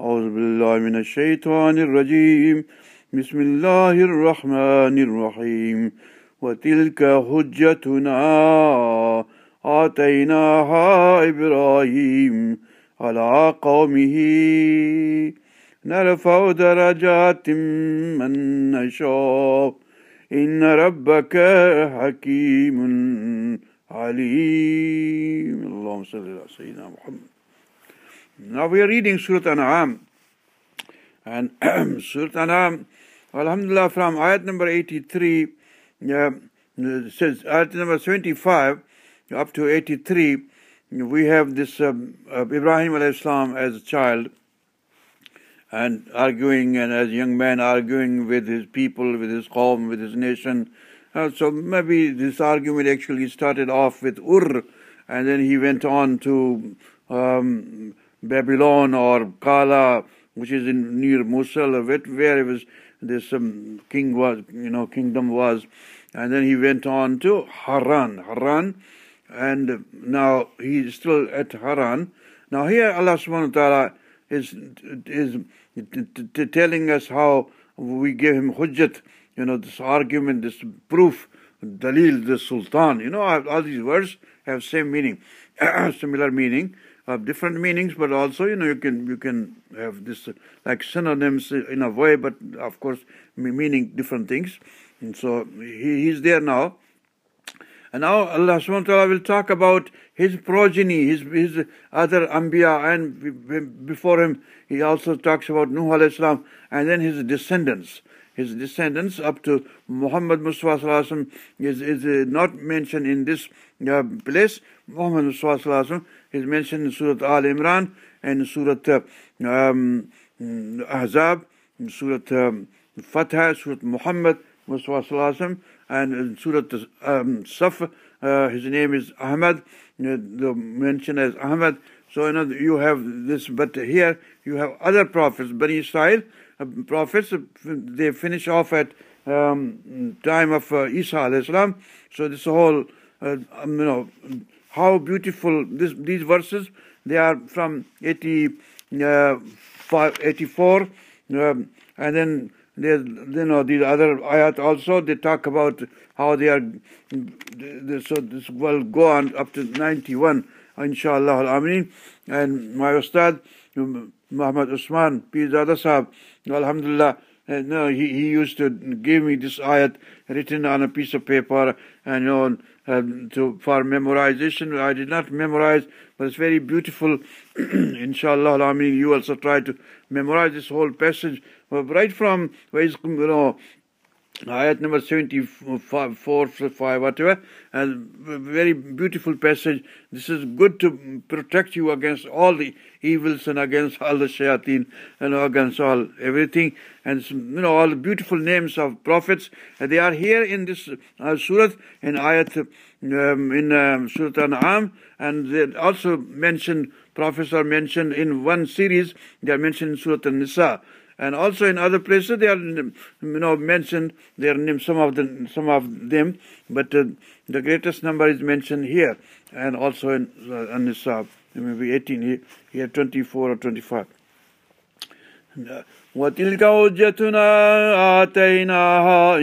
أعوذ بالله من الشيطان الرجيم. بسم الله الرحمن الرحيم. وتلك حجتنا. آتيناها إبراهيم. على قومه. نرفع درجات من نشاء. إن ربك حكيم عليم. اللهم صل على سيدنا محمد. Now we are reading Surah An'am. And Surah An'am, Alhamdulillah, from ayat number 83, uh, says ayat number 75 up to 83, we have this um, uh, Ibrahim salam as a child and arguing and as a young man arguing with his people, with his qawm, with his nation. Uh, so maybe this argument actually started off with Ur and then he went on to um, Babylon or Kala, which is in near Mosul, where it was this um, king was, you know, kingdom was, and then he went on to Haran, Haran, and now he is still at Haran. Now here Allah Subhanahu wa Taala is is telling us how we gave him hujjat, you know, this argument, this proof, dalil, the sultan. You know, all these words have same meaning, similar meaning have different meanings, but also you know you can you can have this uh, like synonyms in a way, but of course meaning different things. And so he, he's there now. And now Allah subhanahu wa ta'ala will talk about his progeny, his his other Anbiya, and before him he also talks about Nuh alayhi salam, and then his descendants. His descendants up to Muhammad Mustafa is, is uh, not mentioned in this uh, place. Muhammad Mustafa is mentioned in Surah Al Imran and Surah um, Ahzab, Surah um, Fatah, Surah Muhammad, Mustafa and Surah um, Saf, uh, his name is Ahmad, uh, mentioned as Ahmad. So you know you have this, but here you have other prophets, Bani Israel uh, prophets. They finish off at um, time of uh, Isa. So this whole, uh, um, you know how beautiful this, these verses. They are from 80, uh, 84, um, and then there's you know these other ayat also. They talk about how they are. So this will go on up to 91, inshallah al And my ustad Muhammad Usman Pirzada Sahab, Alhamdulillah. Uh, no, he, he used to give me this ayat written on a piece of paper and you know um, to, for memorization. I did not memorize, but it's very beautiful. Inshallah, I mean, you also try to memorize this whole passage right from you know, ayat number 74, 5, whatever, and very beautiful passage. This is good to protect you against all the evils and against all the shayateen and against all everything. And you know, all the beautiful names of prophets, they are here in this uh, surah, in ayat, um, in um, Surah An'am, and they also mentioned, prophets are mentioned in one series, they are mentioned in Surah An-Nisa and also in other places they are you know mentioned their name some of the some of them but uh, the greatest number is mentioned here and also in uh, in this uh, maybe 18 here, here 24 or 25 وتلك حجتنا آتيناها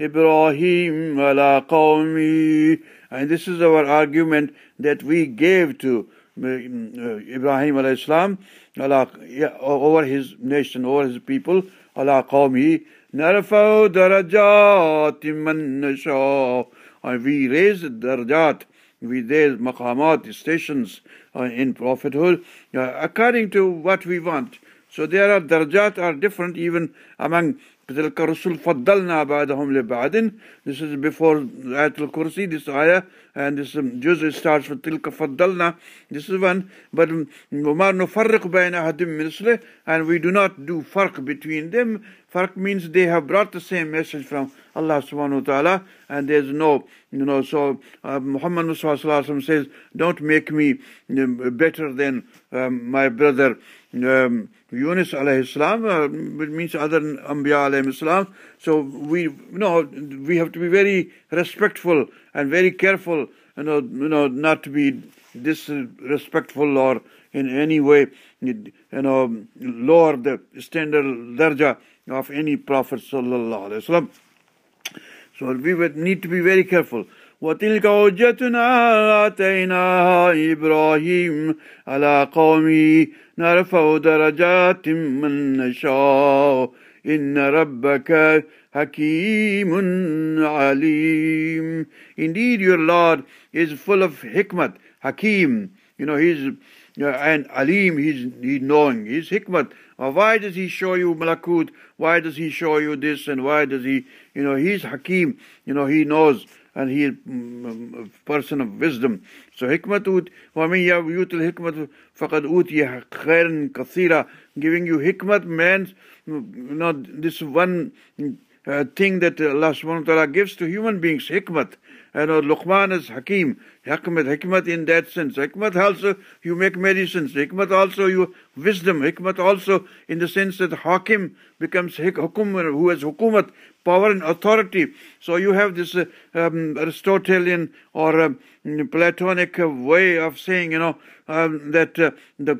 إبراهيم على قومه and this is our argument that we gave to uh, Ibrahim alayhi salam over his nation, over his people, ala qawmi, narfa'u darajat man nasha. We raise darajat, we raise maqamat, stations uh, in prophethood, uh, according to what we want. So there are darajat are different even among تلك الرسل فضلنا بعدهم لبعد This is before Ayat al-Kursi, this ayah, and this um, juz starts with تلك فضلنا. This is one, but وما نفرق بين أحد من and we do not do farq between them. Farq means they have brought the same message from Allah subhanahu wa ta'ala, and there's no, you know, so uh, Muhammad Musa says, don't make me better than um, my brother um, Yunus alayhi salam, uh, means other Anbiya alayhi salam. So we, you know, we have to be very respectful and very careful, you know, you know, not to be disrespectful or in any way, you know, lower the standard darja of any Prophet sallallahu alaihi wasallam. So we would need to be very careful. وتلك حجتنا آتيناها إبراهيم على قومه نرفع درجات من نشاء إن ربك حكيم عليم Indeed your Lord is full of hikmat, Hakim. You know, he's uh, and Alim, he's, he's knowing. He's hikmat. Uh, why does he show you malakut? Why does he show you this? And why does he, you know, he's Hakim. You know, he knows and he is a person of wisdom. So hikmat وَمِنْ يُوتِ الْحِكْمَةُ فَقَدْ أُوتِيَ خَيْرًا كَثِيرًا Giving you hikmat means, you know, this one uh, thing that Allah subhanahu wa ta'ala gives to human beings, hikmat. And uh, Luqman is Hakim. Hikmat, hikmat in that sense. Hikmat also, you make medicines. Hikmat also, you wisdom. Hikmat also in the sense that Hakim becomes hukum, who has hukumat, power and authority. So you have this uh, um, Aristotelian or uh, Platonic way of saying, you know, um, that uh, the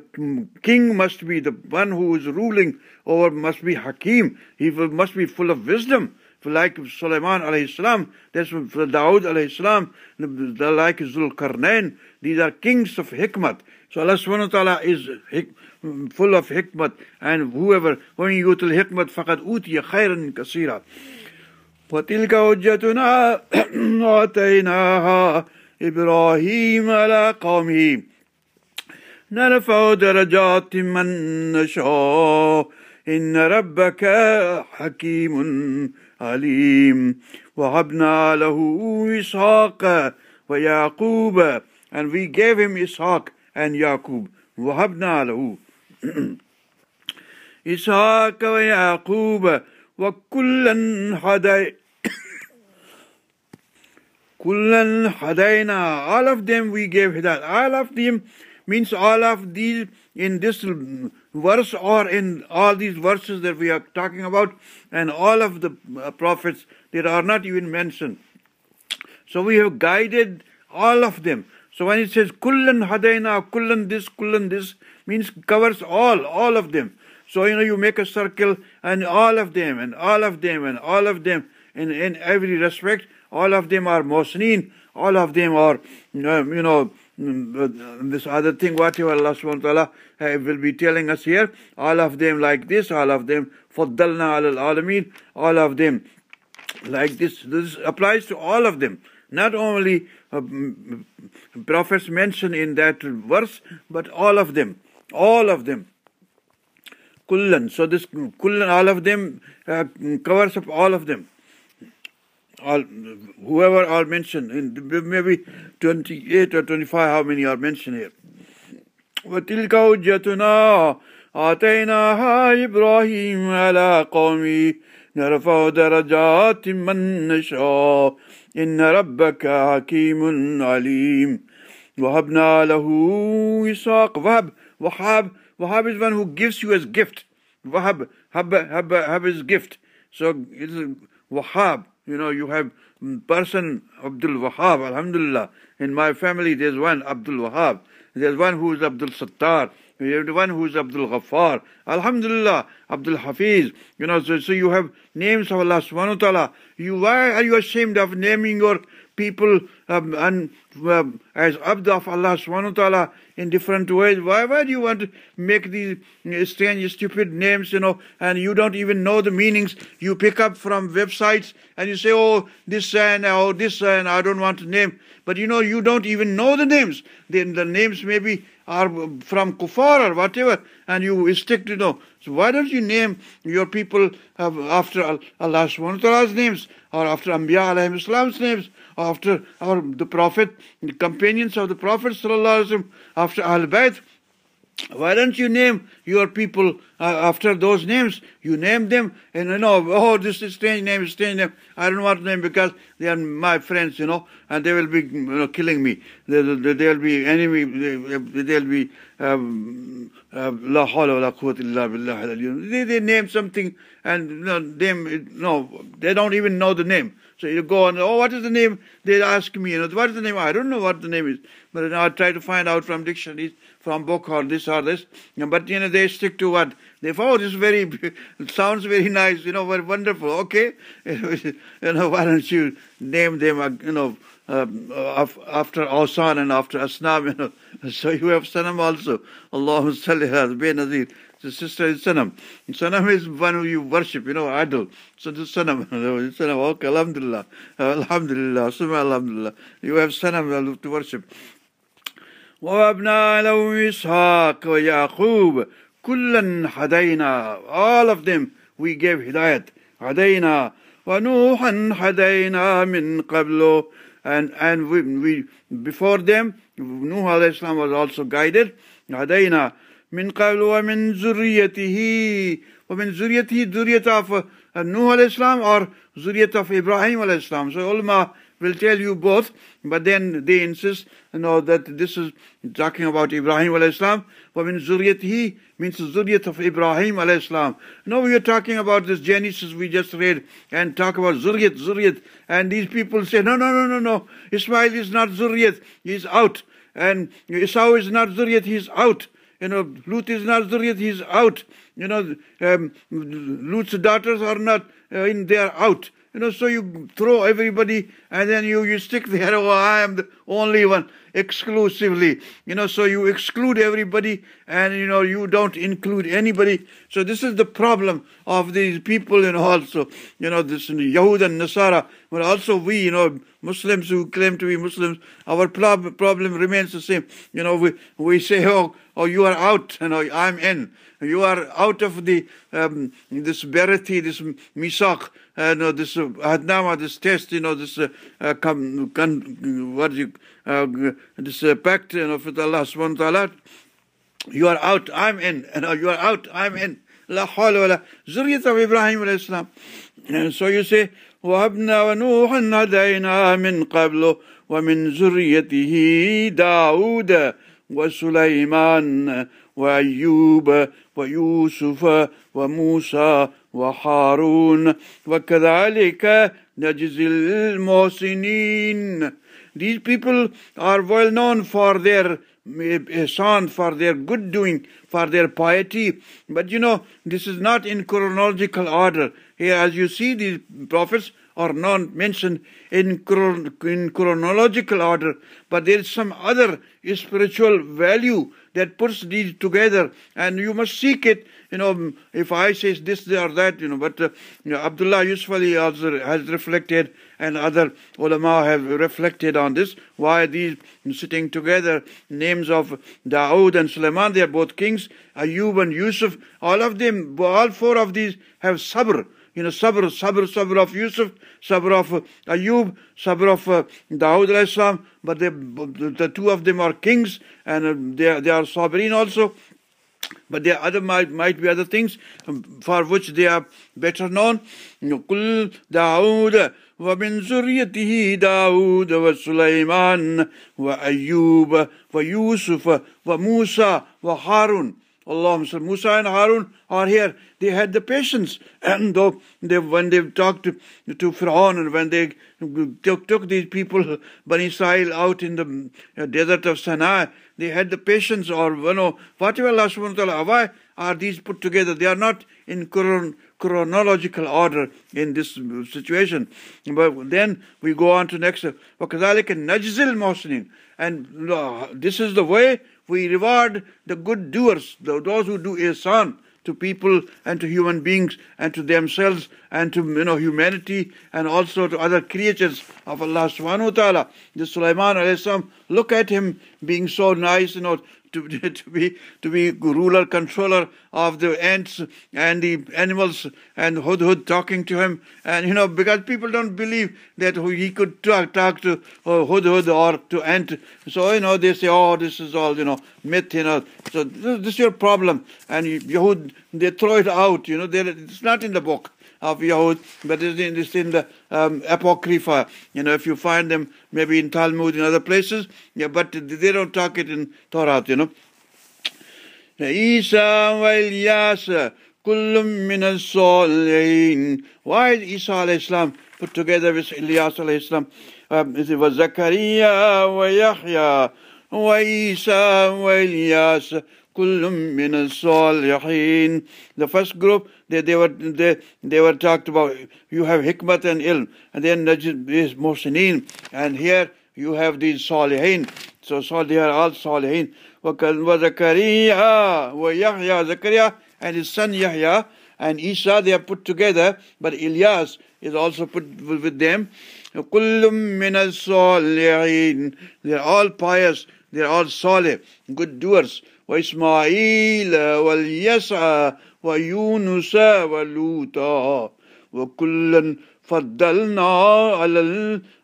king must be the one who is ruling over, must be Hakim. He must be full of wisdom. Like Sulaiman alayhi salam, that's for Dawood alayhi salam, the like Zul Karnain, these are kings of hikmat. So Allah subhanahu wa ta'ala is full of hikmat and whoever when you go to the hikmat فقد أوتي خيرا كثيرا وتلك حجتنا آتيناها إبراهيم على قومه نرفع درجات من نشاء إن ربك حكيم عليم وهبنا له إسحاق ويعقوب and we gave him Ishaq and Yaqub وهبنا له إسحاق ويعقوب وكلا هدي كلا هدينا all of them we gave hidayat all of them means all of these in this verse or in all these verses that we are talking about and all of the uh, prophets that are not even mentioned. So we have guided all of them. So when it says kullan hadaina kullan this kullan this means covers all all of them. So, you know, you make a circle and all of them and all of them and all of them in, in every respect, all of them are Muhsinin, all of them are, you know, this other thing, whatever Allah subhanahu wa ta'ala uh, will be telling us here, all of them like this, all of them, فَضَّلْنَا عَلَى الْعَالَمِينَ all of them like this. This applies to all of them. Not only uh, prophets mentioned in that verse, but all of them. All of them. Kullan. So this Kullan, all of them uh, covers up all of them. All, whoever are mentioned, in maybe 28 or 25, how many are mentioned here? وتلك حجتنا آتيناها إبراهيم على قومه نرفع درجات من نشاء إن ربك حكيم عليم وهبنا له إسحاق وهب وهب Wahab is one who gives you as gift. Wahab, Hab, Hab, Hab is gift. So it's Wahab. you know, you have person Abdul Wahab, Alhamdulillah. In my family, there's one Abdul Wahab. There's one who is Abdul Sattar. Have one who is Abdul Ghaffar. Alhamdulillah, Abdul Hafiz. You know, so, so you have names of Allah subhanahu wa ta'ala. You, why are you ashamed of naming your people um, and, um, as Abd of Allah subhanahu wa ta'ala in different ways. Why, why do you want to make these strange, stupid names, you know, and you don't even know the meanings? You pick up from websites and you say, oh, this and oh, this and I don't want to name. But you know, you don't even know the names. Then the names maybe are from kuffar or whatever, and you stick to know. So why don't you name your people after Allah subhanahu wa ta'ala's names, or after Anbiya alayhi salam's names, after our, the Prophet, the companions of the Prophet after Al-Bayt, Why don't you name your people uh, after those names? You name them, and you know, oh, this is strange name, strange name. I don't want to name because they are my friends, you know, and they will be you know, killing me. They, will they, be enemy. They, they'll be um, uh, la hawla la quwwata illa billah. They, they name something, and you know, them, no, they don't even know the name. So you go on, oh, what is the name? They ask me, you know, what is the name? I don't know what the name is. But I try to find out from dictionaries, from book or this or this. But, you know, they stick to what? They oh, this very, sounds very nice, you know, very wonderful. Okay. you know, why don't you name them, uh, you know, um, after Awsan and after Asnam, you know. So you have Sanam also. Allahumma salli ala. The sister is Sanam. Sanam is one who you worship, you know, idol. So this Sanam, Sanam, okay, Alhamdulillah, Alhamdulillah, Summa Alhamdulillah. You have Sanam to worship. وَوَبْنَا لَهُ إِسْحَاقَ وَيَعْقُوبَ كُلًّا هَدَيْنَا All of them we gave hidayat. هَدَيْنَا وَنُوحًا هَدَيْنَا مِنْ قَبْلُ and and we, we before them Nuh alayhi was also guided هدينا من قبل ومن ذريته ومن ذريته ذرية of uh, Nuh alayhi salam or ذرية of Ibrahim alayhi salam so ulama will tell you both, but then they insist, you know, that this is talking about Ibrahim alayhi salam. وَمِن ذُرِّيَتِهِ means zuriyat of Ibrahim alayhi salam. No, we are talking about this Genesis we just read and talk about zuriyat, zuriyat. And these people say, no, no, no, no, no. Ismail is not zuriyat, he's out. And Esau is not zuriyat, he's out. You know, Lut is not zuriyat, he's out. You know, um, Lut's daughters are not uh, in, they are out. You know, so you throw everybody and then you, you stick there, oh, I am the only one, exclusively. You know, so you exclude everybody and, you know, you don't include anybody. So this is the problem of these people, and also, you know, this Yahud and Nasara, but also we, you know, Muslims who claim to be Muslims, our prob- problem remains the same. You know, we, we say, oh, oh, you are out, you know, I'm in. You are out of the um, this berati, this misak, uh, know, this uh, hadnama, this test, you know, this uh, uh, con, what you, uh, this uh, pact, you know, with Allah subhanahu wa ta'ala. You are out, I'm in. You know, you are out, I'm in. Wa la. Zuriyat of Ibrahim alayhi salam. And so you say, وهبنا ونوحا هدينا من قبل ومن ذريته داود وسليمان وأيوب ويوسف وموسى وهارون وكذلك نجزي المحسنين These people are well known for their eh, eh, ihsan, for their good doing, for their piety. But you know, this is not in chronological order. Here, as you see, these prophets are not mentioned in, in chronological order, but there is some other spiritual value that puts these together, and you must seek it. You know, if I say this or that, you know, but uh, you know, Abdullah Yusuf Ali also has reflected, and other ulama have reflected on this. Why these sitting together? Names of Dawood and Sulaiman, they are both kings. Ayub and Yusuf, all of them, all four of these have sabr you know, sabr, sabr, sabr of Yusuf, sabr of uh, Ayub, sabr of uh, Dawood alayhi but they, the two of them are kings and uh, they, they are sovereign also But there other might, might be other things um, for which they are better known. قل داود ومن ذريته داود وسليمان وأيوب ويوسف وموسى وهارون Allah Musa and Harun are here. They had the patience. And though they, when they talked to, to Fir'aun and when they took, took these people, Bani Israel, out in the uh, desert of Sinai, they had the patience or, you know, whatever Allah subhanahu wa ta'ala, why are these put together? They are not in chron- chronological order in this situation. But then we go on to next. وَكَذَلِكَ نَجْزِل الْمُحْسِنِينَ And uh, this is the way we reward the good doers, those who do ihsan to people and to human beings and to themselves and to you know humanity and also to other creatures of Allah subhanahu wa ta'ala. The Sulaiman alayhi look at him being so nice, you know, to, to be to be ruler controller of the ants and the animals and Hudhud talking to him. And you know because people don't believe that he could talk, talk to uh, Hudhud or to ant. So you know they say oh this is all you know myth you know. So this is your problem. And Yahud they throw it out you know it's not in the book of Yahud, but it's in, it's in the um, Apocrypha. You know, if you find them maybe in Talmud in other places, yeah, but they don't talk it in Torah, you know. Isa wa Ilyas kullum min al-salihin. Why is Isa alayhi salam put together with Ilyas alayhi salam? Um, it was Zakaria wa Yahya wa Isa wa Ilyas kullum min salihin. The first group they they were they they were talked about you have hikmat and ilm. And then is muhsinin and here you have these salihin. So they are all salihin. Wa zakariya wa yahya zakariya and his son yahya and isa they are put together but ilyas is also put with them. Kullum min as-salihin they are all pious. They are all salih good doers. وإسماعيل واليسع ويونس ولوط وكلا فضلنا على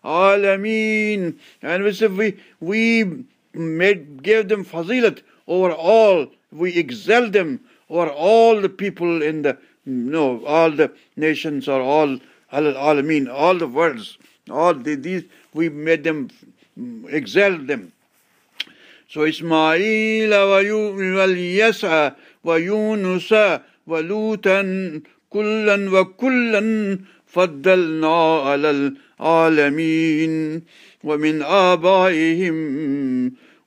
العالمين. And we we, we made, gave them fazilat over all. We excel them over all the people in the no all the nations or all al-alamin all the worlds. All the, these we made them mm, excel them. So إسماعيل واليسع ويونس ولوطا كلا وكلا فضلنا على العالمين ومن آبائهم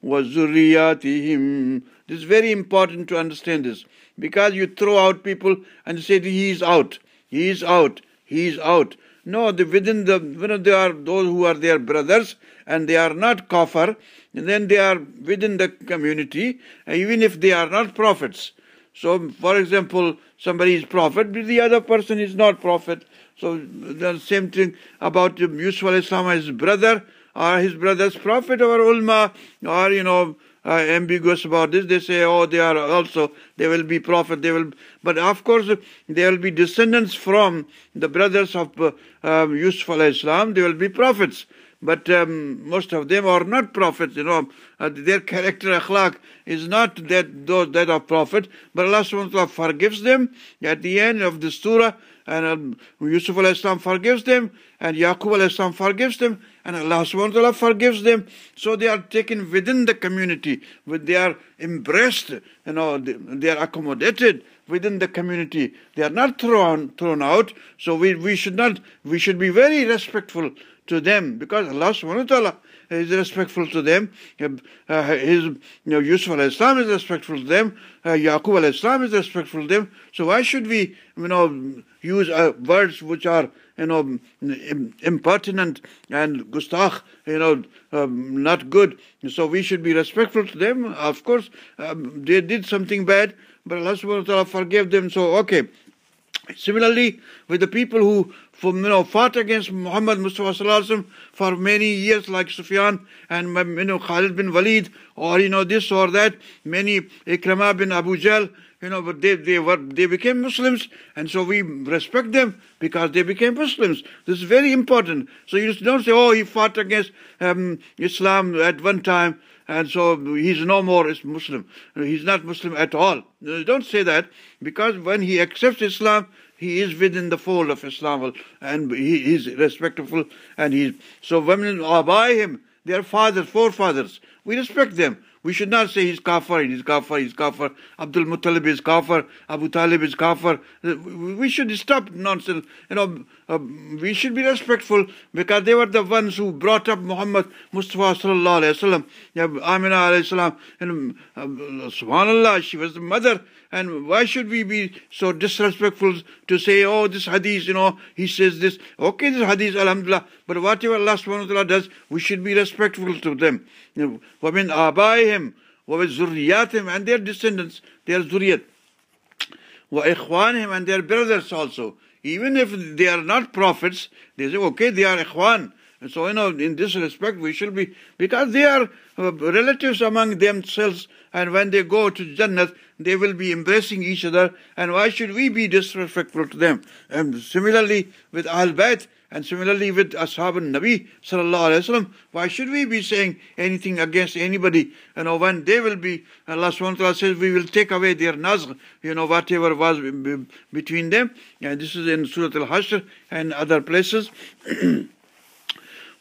وذرياتهم This is very important to understand this. Because you throw out people and say he is out, he is out, he is out. No, the, within the, you know, there are those who are their brothers and they are not kafir, then they are within the community, even if they are not prophets. So, for example, somebody is prophet, but the other person is not prophet. So, the same thing about Yusuf alayhis salam, his brother, or his brother's prophet or ulma, or, you know, uh, ambiguous about this. They say, oh, they are also, they will be prophet, they will, but of course, there will be descendants from the brothers of uh, uh, Yusuf alayhis salam, they will be prophets. But um, most of them are not prophets, you know. Uh, their character, akhlaq, is not that those that of prophet, but Allah subhanahu wa ta'ala forgives them at the end of the surah, and um, Yusuf alayhis salam forgives them, and Yaqub alayhis salam forgives them, and Allah subhanahu wa ta'ala forgives them. So they are taken within the community, they are embraced, you know, they are accommodated within the community. They are not thrown thrown out. So we, we should not we should be very respectful to them because Allah subhanahu wa ta'ala is respectful to them. Uh, his you know, Yusuf alayhis salam is respectful to them. Uh, Yaqub alayhis salam is respectful to them. So why should we you know use uh, words which are you know impertinent and gustach you know um, not good so we should be respectful to them of course um, they did something bad but Allah subhanahu wa ta'ala forgave them so okay Similarly, with the people who you know, fought against Muhammad Mustafa for many years, like Sufyan and you know, Khalid bin Walid, or you know this or that, many Ikramah bin Abu Jahl, you know, but they, they were they became Muslims, and so we respect them because they became Muslims. This is very important. So you just don't say, oh, he fought against um, Islam at one time, and so he's no more Muslim. He's not Muslim at all. Don't say that, because when he accepts Islam, he is within the fold of Islam, and he is respectful, and he's so women are by him. Their fathers, forefathers, we respect them. We should not say he's kafir, he's kafir, he's kafir. Abdul Muttalib is kafir, Abu Talib is kafir. We should stop nonsense. You know, uh, we should be respectful because they were the ones who brought up Muhammad Mustafa sallallahu alaihi wasallam. Yeah, Amina alayhi salam. And uh, subhanallah, she was the mother. And why should we be so disrespectful to say, oh, this hadith, you know, he says this. Okay, this hadith, alhamdulillah. But whatever Allah subhanahu wa ta'ala does, we should be respectful to them. وَمِنْ آبَائِهِمْ وَمِنْ ذُرِّيَّاتِهِمْ And their descendants, their zuriyat. وَإِخْوَانِهِمْ And their brothers also. Even if they are not prophets, they say, okay, they are ikhwan. And so, you know, in this respect, we should be, because they are uh, relatives among themselves, and when they go to Jannah, they will be embracing each other, and why should we be disrespectful to them? And similarly, with Ahl Bayt, and similarly with Ashab Nabi sallallahu alaihi wasallam, why should we be saying anything against anybody? You know, when they will be, Allah subhanahu wa ta'ala says, we will take away their nazr, you know, whatever was between them. And this is in Surah Al-Hashr and other places.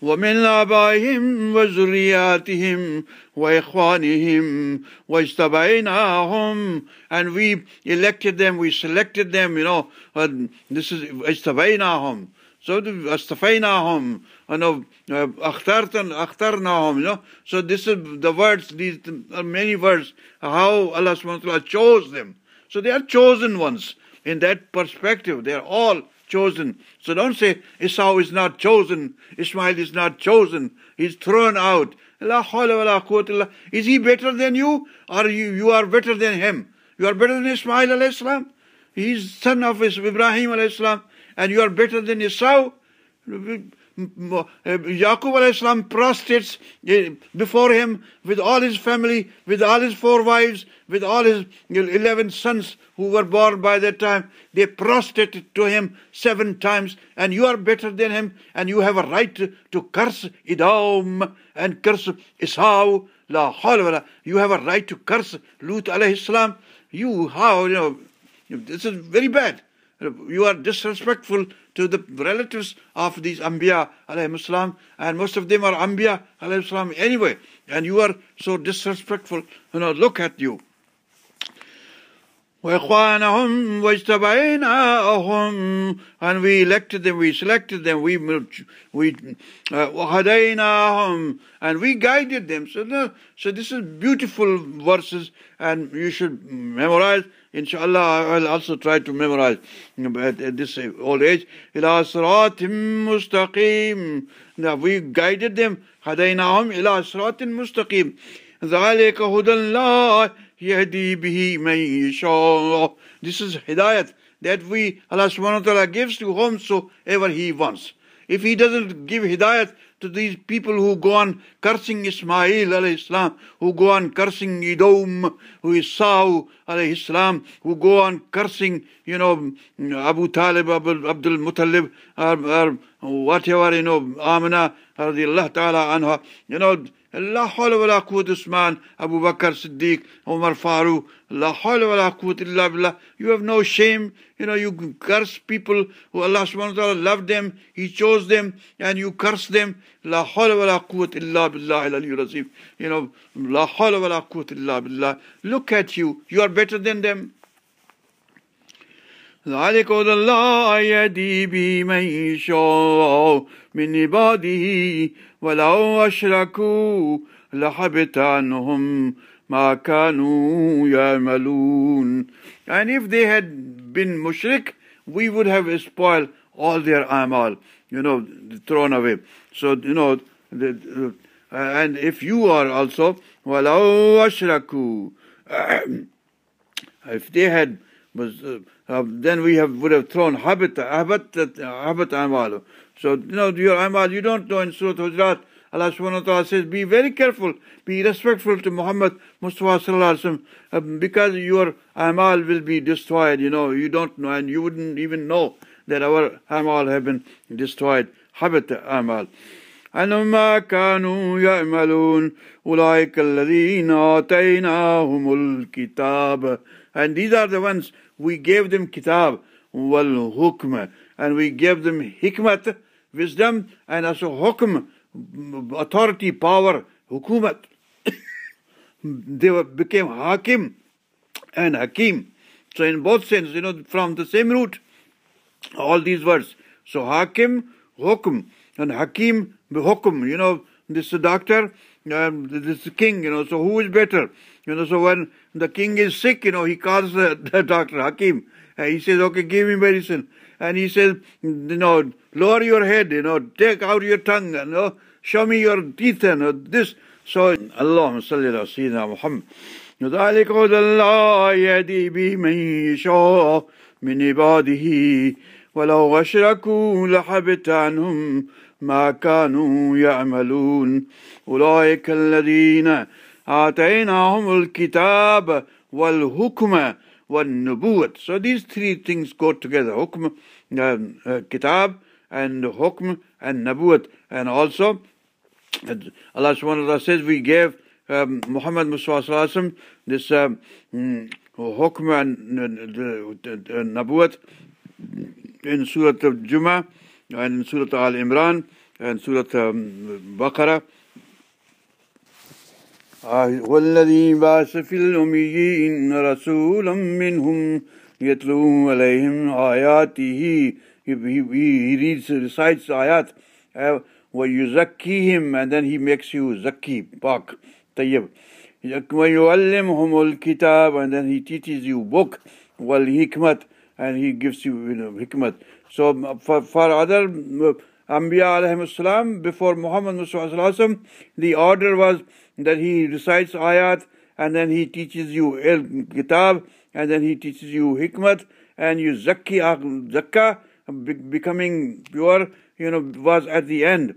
ومن آبائهم وذرياتهم وإخوانهم واجتبيناهم and we elected them, we selected them, you know, and this is اجتبيناهم so astafainahum, you uh, akhtar,na hum. you know. So this is the words, these uh, many words, how Allah subhanahu wa ta'ala chose them. So they are chosen ones. In that perspective, they are all chosen. So don't say Esau is not chosen, Ishmael is not chosen, he's thrown out. Is he better than you? Or you, you are better than him? You are better than Ishmael alayhis salam? He's son of Ibrahim alayhis salam. And you are better than Esau? Yaqub alayhis salam prostrates eh, before him with all his family, with all his four wives, with all his eleven sons who were born by that time. They prostrated to him seven times, and you are better than him, and you have a right to, curse Edom and curse Esau. La You have a right to curse Lut alayhi salam. You, how, you know, this is very bad you are disrespectful to the relatives of these Anbiya salam, and most of them are Anbiya salam anyway, and you are so disrespectful, you know, look at you. And we elected them, we selected them, we we uh, and we guided them. So, no, so this is beautiful verses, and you should memorize Inshallah, I'll also try to memorize at this old age. إلى صراط مستقيم. Now we guided them. هديناهم إلى صراط مستقيم. ذلك هدى الله يهدي به من يشاء. This is hidayat that we, Allah subhanahu wa ta'ala gives to whomsoever He wants. If He doesn't give hidayat to these people who go on cursing Ismail alayhi salam, who go on cursing Edom, who is Saw alayhi salam, who go on cursing, you know, Abu Talib, Abu, Abdul Muttalib, or, or whatever, you know, Amina, radiallahu ta'ala anha, you know, لا حول ولا قوة عثمان Abu Bakr Siddiq Umar Farooq لا حول ولا قوة إلا you have no shame. You know you curse people who Allah subhanahu wa ta'ala loved them. He chose them and you curse them. لا حول ولا قوة إلا بالله العلي العظيم. You know لا حول ولا قوة إلا look at you. You are better than them. ذلك هدى الله يهدي به من يشاء من عباده ولو أشركوا لحبط عنهم ما كانوا يعملون And if they had been mushrik, we would have spoiled all their amal, you know, thrown away. So, you know, the, uh, and if you are also, وَلَوْ أَشْرَكُوا If they had, was, uh, uh, then we have would have thrown habit, habit, habit amal. So, you know, your amal, you don't know in Surah Hujurat, Allah subhanahu wa ta'ala says, be very careful, be respectful to Muhammad Mustafa sallallahu alaihi wasallam, because your amal will be destroyed, you know, you don't know, and you wouldn't even know that our amal have been destroyed. Habit amal. أنما كانوا يعملون أولئك الذين آتيناهم الكتاب and these are the ones we gave them kitab wal hukm and we gave them hikmat wisdom and also hukm authority power hukumat. They were, became hakim and hakim. So in both sense you know from the same root all these words. So hakim hukm and hakim hukum you know this is doctor um, this king you know so who is better you know so when the king is sick you know he calls the, the doctor hakim and he says okay give me medicine and he says you know lower your head you know take out your tongue you know show me your teeth and you know, this so اللهم صل على سيدنا محمد ذلك هدى الله يهدي به من يشاء من عباده ولو أشركوا لحبط عنهم ما كانوا يعملون أولئك الذين آتيناهم الكتاب والحكم والنبوة So these three things go together حكم uh, kitab and hukm and nabuat and also Allah subhanahu wa ta'ala says we gave um, Muhammad Mustafa this um, hukm and uh, nabuat in Surah of Jummah and in Surah Al Imran and Surah um, Baqarah. في الأميين رسولا منهم يتلو عليهم آياته he, he, he reads, recites ayat uh, ويزكيهم and then he makes you zaki, pak, tayyib ويعلمهم الكتاب and then he teaches you book والحكمة and he gives you, you know, hikmat so for, for other Anbiya salam before Muhammad the order was that he recites ayat and then he teaches you kitab and then he teaches you hikmat and you zakki ah, zakka becoming pure you know was at the end.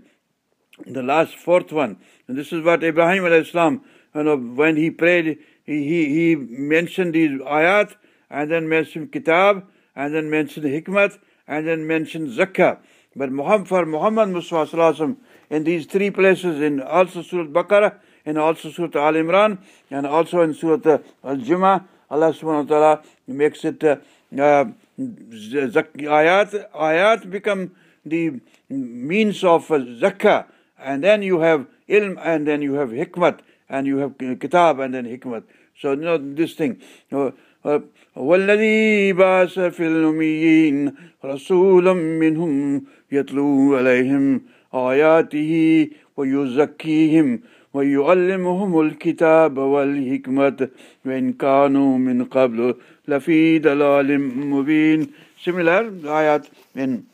The last fourth one. And this is what Ibrahim alayhi you know when he prayed he, he, he mentioned these ayat and then mentioned kitab and then mentioned hikmat and then mentioned zakah but Muhammad, for Muhammad Mustafa in these three places in also Surah Baqarah and also Surah Al Imran and also in Surah Al Jummah, Allah subhanahu wa ta'ala makes it uh, uh, ayat, ayat become the means of uh, zakah and then you have ilm and then you have hikmat and you have kitab and then hikmat. So you know this thing. والذي بعث في الأميين رسولا منهم يتلو عليهم آياته ويزكيهم ويعلمهم الكتاب والحكمة وإن كانوا من قبل لفي دلال مبين Similar ayat in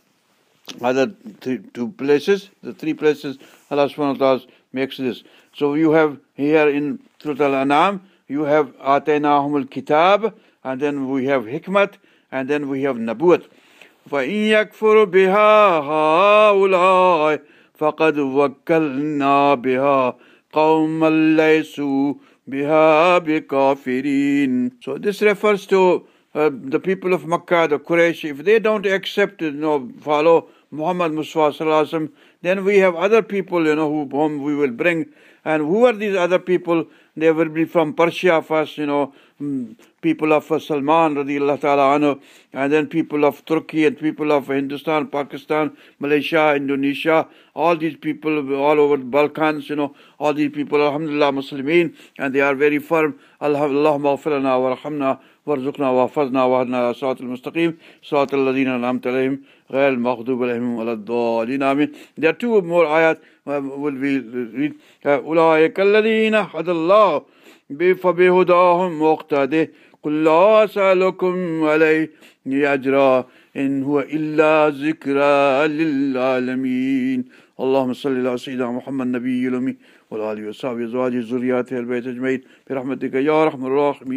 other three, two places, the three places Allah subhanahu wa ta'ala makes this. So you have here in Surah Al-An'am, you have آتَيْنَاهُمُ الْكِتَابِ and then we have hikmat and then we have nabuat. فإن يكفر بها هؤلاء فقد وكلنا بها قوما ليسوا بها بكافرين So this refers to uh, the people of Makkah, the Quraysh, if they don't accept, you know, follow Muhammad Mustafa then we have other people, you know, who, whom we will bring. And who are these other people? They will be from Persia first, you know, mm, people of Salman radiallahu ta'ala anhu, and then people of Turkey and people of Hindustan, Pakistan, Malaysia, Indonesia, all these people all over the Balkans, you know, all these people, alhamdulillah, Muslimin, and they are very firm. Allahumma ghafirana wa rahamna وارزقنا واحفظنا واهدنا صراط المستقيم صراط الذين انعمت عليهم غير المغضوب عليهم ولا الضالين امين There are two more ayat uh, will be read أولئك الذين هدى الله فبهداهم مقتده قل لا أسألكم عليه أجرا إن هو إلا ذكرى للعالمين. اللهم صل على سيدنا محمد النبي الأمي والآله وصحبه أزواجه ذرياته البيت أجمعين. برحمتك يا رحم الراحمين.